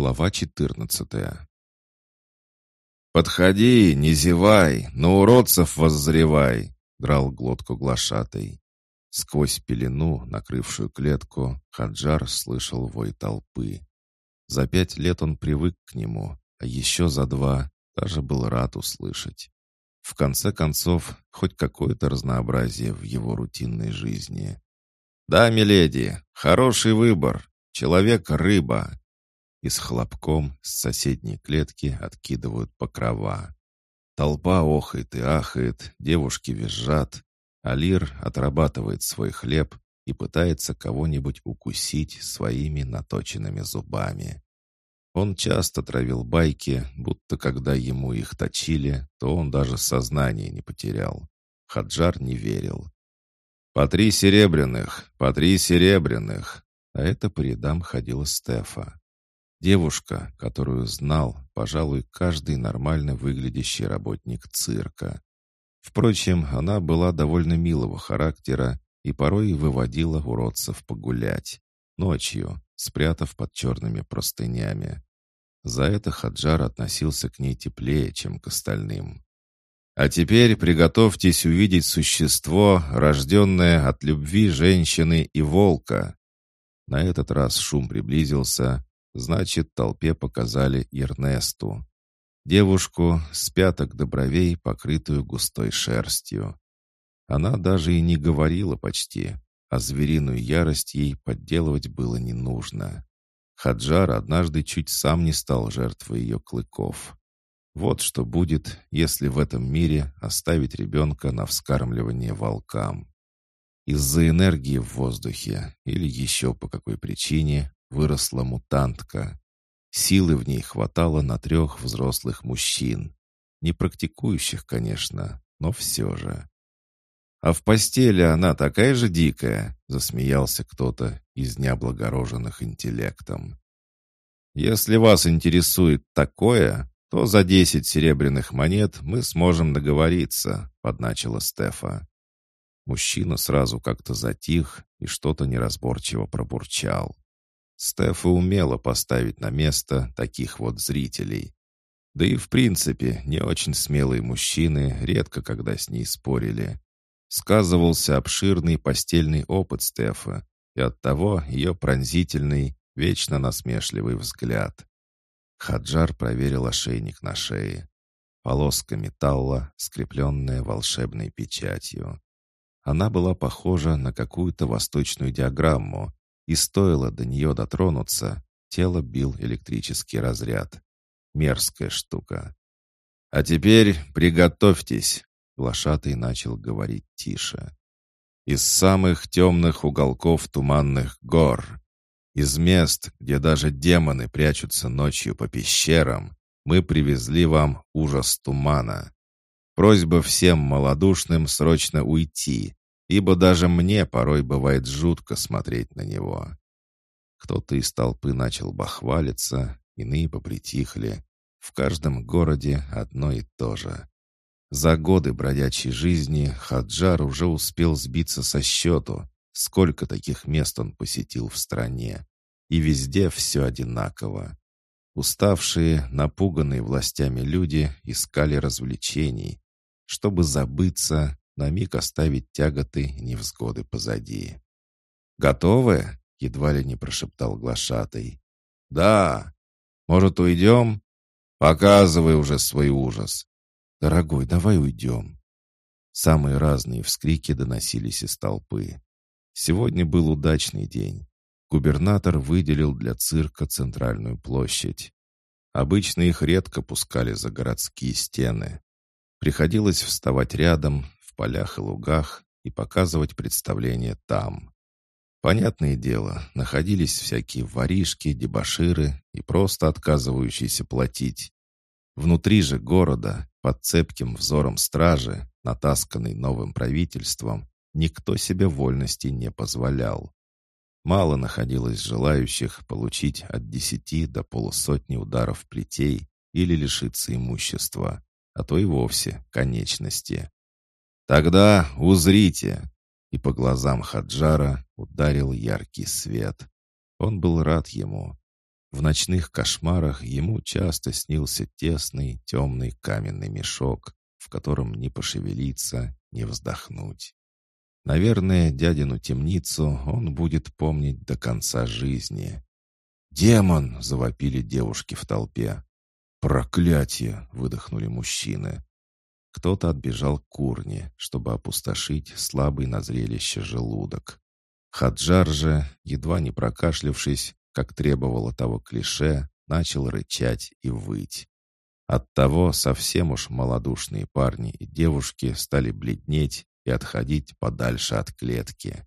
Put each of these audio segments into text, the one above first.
Глава 14 «Подходи, не зевай, на уродцев воззревай!» — драл глотку глашатой. Сквозь пелену, накрывшую клетку, Хаджар слышал вой толпы. За пять лет он привык к нему, а еще за два даже был рад услышать. В конце концов, хоть какое-то разнообразие в его рутинной жизни. «Да, миледи, хороший выбор. Человек-рыба и с хлопком с соседней клетки откидывают покрова. Толпа охает и ахает, девушки визжат. Алир отрабатывает свой хлеб и пытается кого-нибудь укусить своими наточенными зубами. Он часто травил байки, будто когда ему их точили, то он даже сознание не потерял. Хаджар не верил. «По три серебряных! По три серебряных!» А это по рядам ходила Стефа. Девушка, которую знал, пожалуй, каждый нормально выглядящий работник цирка. Впрочем, она была довольно милого характера и порой выводила уродцев погулять. Ночью, спрятав под черными простынями. За это Хаджар относился к ней теплее, чем к остальным. А теперь приготовьтесь увидеть существо, рожденное от любви женщины и волка. На этот раз шум приблизился, Значит, толпе показали Ернесту. Девушку с пяток до бровей, покрытую густой шерстью. Она даже и не говорила почти, а звериную ярость ей подделывать было не нужно. Хаджар однажды чуть сам не стал жертвой ее клыков. Вот что будет, если в этом мире оставить ребенка на вскармливание волкам. Из-за энергии в воздухе или еще по какой причине выросла мутантка. Силы в ней хватало на трех взрослых мужчин. Не практикующих, конечно, но все же. «А в постели она такая же дикая», — засмеялся кто-то из необлагороженных интеллектом. «Если вас интересует такое, то за десять серебряных монет мы сможем договориться», — подначила Стефа. Мужчина сразу как-то затих и что-то неразборчиво пробурчал. Стефа умела поставить на место таких вот зрителей. Да и в принципе, не очень смелые мужчины редко когда с ней спорили. Сказывался обширный постельный опыт Стефа, и оттого ее пронзительный, вечно насмешливый взгляд. Хаджар проверил ошейник на шее. Полоска металла, скрепленная волшебной печатью. Она была похожа на какую-то восточную диаграмму, и стоило до нее дотронуться, тело бил электрический разряд. Мерзкая штука. «А теперь приготовьтесь», — глашатый начал говорить тише. «Из самых темных уголков туманных гор, из мест, где даже демоны прячутся ночью по пещерам, мы привезли вам ужас тумана. Просьба всем малодушным срочно уйти, ибо даже мне порой бывает жутко смотреть на него. Кто-то из толпы начал бахвалиться, иные попритихли. В каждом городе одно и то же. За годы бродячей жизни Хаджар уже успел сбиться со счету, сколько таких мест он посетил в стране. И везде все одинаково. Уставшие, напуганные властями люди искали развлечений. Чтобы забыться, на миг оставить тяготы и невзгоды позади. «Готовы?» — едва ли не прошептал глашатый. «Да. Может, уйдем?» «Показывай уже свой ужас». «Дорогой, давай уйдем». Самые разные вскрики доносились из толпы. Сегодня был удачный день. Губернатор выделил для цирка центральную площадь. Обычно их редко пускали за городские стены. Приходилось вставать рядом, полях и лугах и показывать представление там. Понятное дело, находились всякие воришки, дебоширы и просто отказывающиеся платить. Внутри же города, под цепким взором стражи, натасканный новым правительством, никто себе вольности не позволял. Мало находилось желающих получить от десяти до полусотни ударов плетей или лишиться имущества, а то и вовсе конечности. «Тогда узрите!» И по глазам Хаджара ударил яркий свет. Он был рад ему. В ночных кошмарах ему часто снился тесный темный каменный мешок, в котором не пошевелиться, не вздохнуть. Наверное, дядину темницу он будет помнить до конца жизни. «Демон!» — завопили девушки в толпе. «Проклятие!» — выдохнули мужчины. Кто-то отбежал к курне, чтобы опустошить слабый на зрелище желудок. Хаджар же, едва не прокашлявшись, как требовало того клише, начал рычать и выть. Оттого совсем уж малодушные парни и девушки стали бледнеть и отходить подальше от клетки.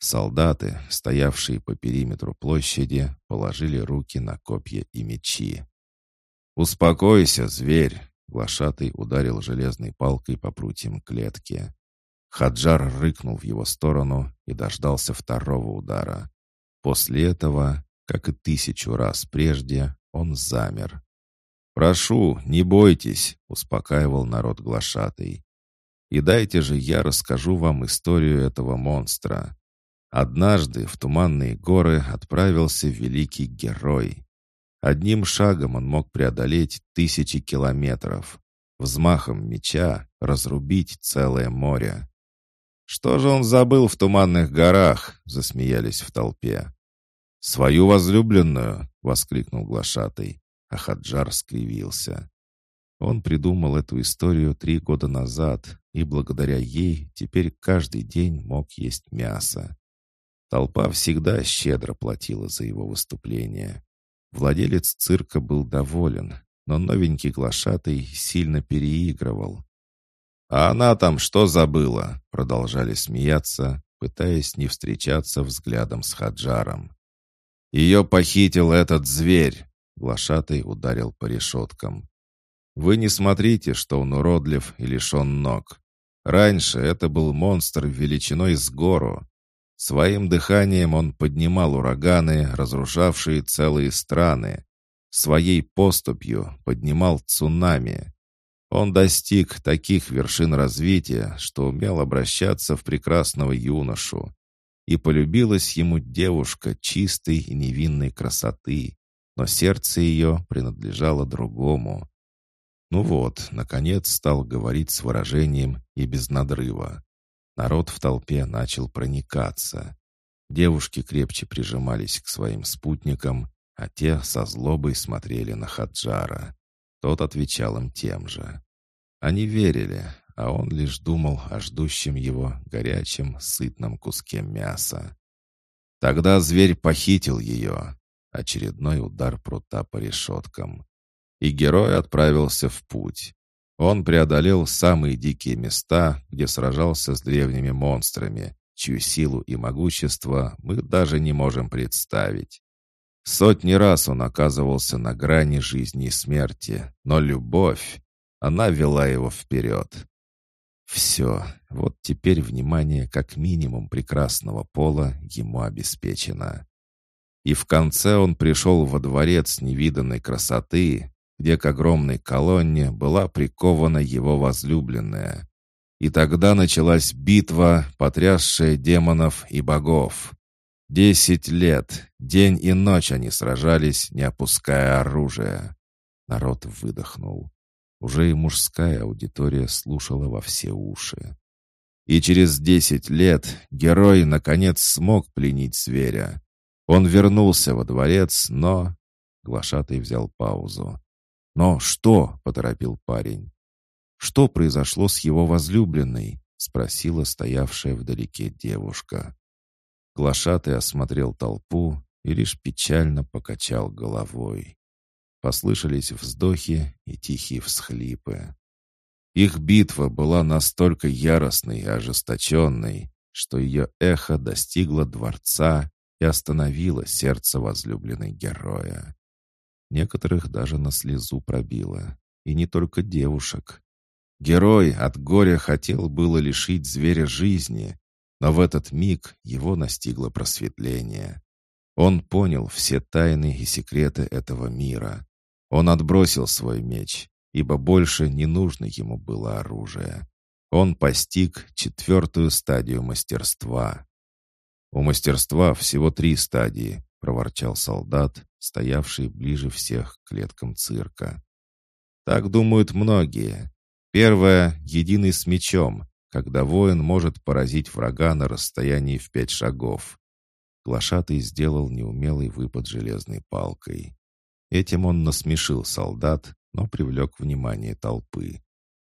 Солдаты, стоявшие по периметру площади, положили руки на копья и мечи. «Успокойся, зверь!» — глашатый ударил железной палкой по прутьям клетки. Хаджар рыкнул в его сторону и дождался второго удара. После этого, как и тысячу раз прежде, он замер. «Прошу, не бойтесь», — успокаивал народ глашатый. «И дайте же я расскажу вам историю этого монстра. Однажды в Туманные горы отправился великий герой. Одним шагом он мог преодолеть тысячи километров. Взмахом меча разрубить целое море. «Что же он забыл в Туманных горах?» — засмеялись в толпе. «Свою возлюбленную!» — воскликнул глашатый, а Хаджар скривился. Он придумал эту историю три года назад, и благодаря ей теперь каждый день мог есть мясо. Толпа всегда щедро платила за его выступление. Владелец цирка был доволен, но новенький глашатый сильно переигрывал. «А она там что забыла?» — продолжали смеяться, пытаясь не встречаться взглядом с Хаджаром. «Ее похитил этот зверь!» — глашатый ударил по решеткам. «Вы не смотрите, что он уродлив и лишен ног. Раньше это был монстр величиной с гору, Своим дыханием он поднимал ураганы, разрушавшие целые страны. Своей поступью поднимал цунами. Он достиг таких вершин развития, что умел обращаться в прекрасного юношу. И полюбилась ему девушка чистой и невинной красоты, но сердце ее принадлежало другому. Ну вот, наконец стал говорить с выражением и без надрыва. Народ в толпе начал проникаться. Девушки крепче прижимались к своим спутникам, а те со злобой смотрели на Хаджара. Тот отвечал им тем же. Они верили, а он лишь думал о ждущем его горячем, сытном куске мяса. Тогда зверь похитил ее. Очередной удар прута по решеткам. И герой отправился в путь. Он преодолел самые дикие места, где сражался с древними монстрами, чью силу и могущество мы даже не можем представить. Сотни раз он оказывался на грани жизни и смерти, но любовь, она вела его вперед. Все, вот теперь внимание как минимум прекрасного пола ему обеспечено. И в конце он пришел во дворец невиданной красоты, где к огромной колонне была прикована его возлюбленная. И тогда началась битва, потрясшая демонов и богов. Десять лет, день и ночь они сражались, не опуская оружия. Народ выдохнул. Уже и мужская аудитория слушала во все уши. И через десять лет герой, наконец, смог пленить зверя. Он вернулся во дворец, но... Глашатый взял паузу. «Но что?» — поторопил парень. «Что произошло с его возлюбленной?» — спросила стоявшая вдалеке девушка. Глашатый осмотрел толпу и лишь печально покачал головой. Послышались вздохи и тихие всхлипы. Их битва была настолько яростной и ожесточенной, что ее эхо достигло дворца и остановило сердце возлюбленной героя. Некоторых даже на слезу пробило. И не только девушек. Герой от горя хотел было лишить зверя жизни, но в этот миг его настигло просветление. Он понял все тайны и секреты этого мира. Он отбросил свой меч, ибо больше не нужно ему было оружие. Он постиг четвертую стадию мастерства. У мастерства всего три стадии, проворчал солдат, стоявший ближе всех к клеткам цирка. «Так думают многие. Первое — единый с мечом, когда воин может поразить врага на расстоянии в пять шагов. Глашатый сделал неумелый выпад железной палкой. Этим он насмешил солдат, но привлек внимание толпы.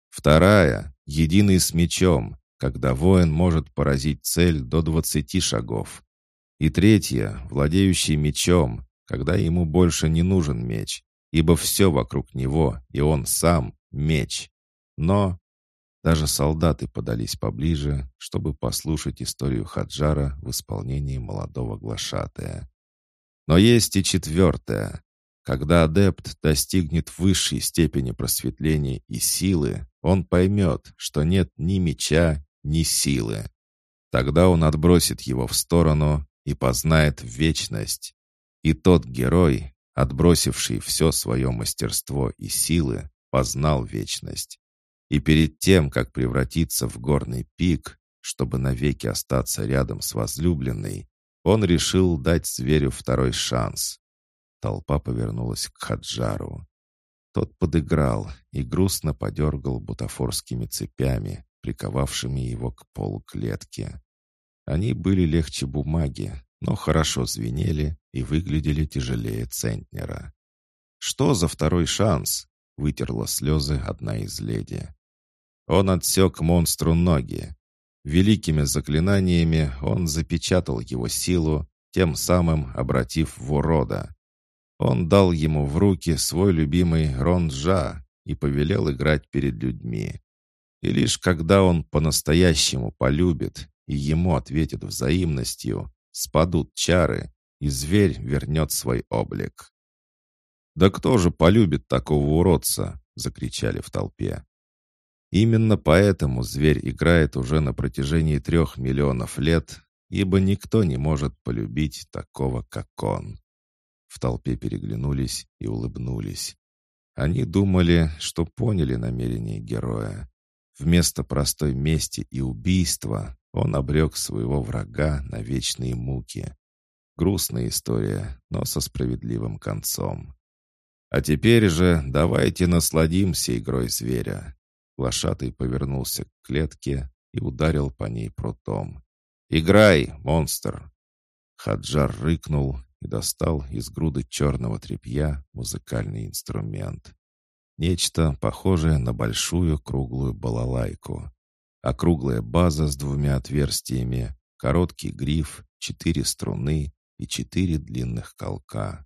Вторая — единый с мечом, когда воин может поразить цель до двадцати шагов. И третья — владеющий мечом, когда ему больше не нужен меч, ибо все вокруг него, и он сам — меч. Но даже солдаты подались поближе, чтобы послушать историю Хаджара в исполнении молодого глашатая. Но есть и четвертое. Когда адепт достигнет высшей степени просветления и силы, он поймет, что нет ни меча, ни силы. Тогда он отбросит его в сторону и познает вечность. И тот герой, отбросивший все свое мастерство и силы, познал вечность. И перед тем, как превратиться в горный пик, чтобы навеки остаться рядом с возлюбленной, он решил дать зверю второй шанс. Толпа повернулась к Хаджару. Тот подыграл и грустно подергал бутафорскими цепями, приковавшими его к полу клетки. Они были легче бумаги, но хорошо звенели и выглядели тяжелее центнера. «Что за второй шанс?» — вытерла слезы одна из леди. Он отсек монстру ноги. Великими заклинаниями он запечатал его силу, тем самым обратив в урода. Он дал ему в руки свой любимый ронджа и повелел играть перед людьми. И лишь когда он по-настоящему полюбит и ему ответит взаимностью, спадут чары, и зверь вернет свой облик. «Да кто же полюбит такого уродца?» — закричали в толпе. Именно поэтому зверь играет уже на протяжении трех миллионов лет, ибо никто не может полюбить такого, как он. В толпе переглянулись и улыбнулись. Они думали, что поняли намерение героя. Вместо простой мести и убийства он обрек своего врага на вечные муки. Грустная история, но со справедливым концом. А теперь же давайте насладимся игрой зверя. Глашатый повернулся к клетке и ударил по ней прутом. «Играй, монстр!» Хаджар рыкнул и достал из груды черного тряпья музыкальный инструмент. Нечто похожее на большую круглую балалайку. Округлая база с двумя отверстиями, короткий гриф, четыре струны и четыре длинных колка.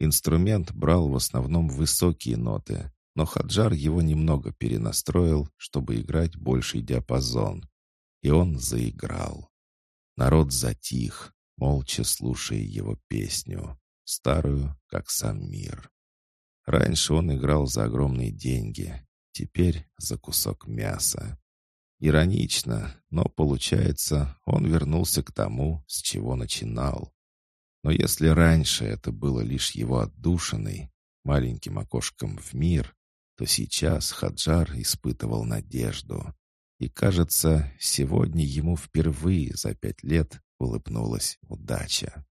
Инструмент брал в основном высокие ноты, но Хаджар его немного перенастроил, чтобы играть больший диапазон. И он заиграл. Народ затих, молча слушая его песню, старую, как сам мир. Раньше он играл за огромные деньги, теперь за кусок мяса. Иронично, но получается, он вернулся к тому, с чего начинал. Но если раньше это было лишь его отдушиной, маленьким окошком в мир, то сейчас Хаджар испытывал надежду. И, кажется, сегодня ему впервые за пять лет улыбнулась удача.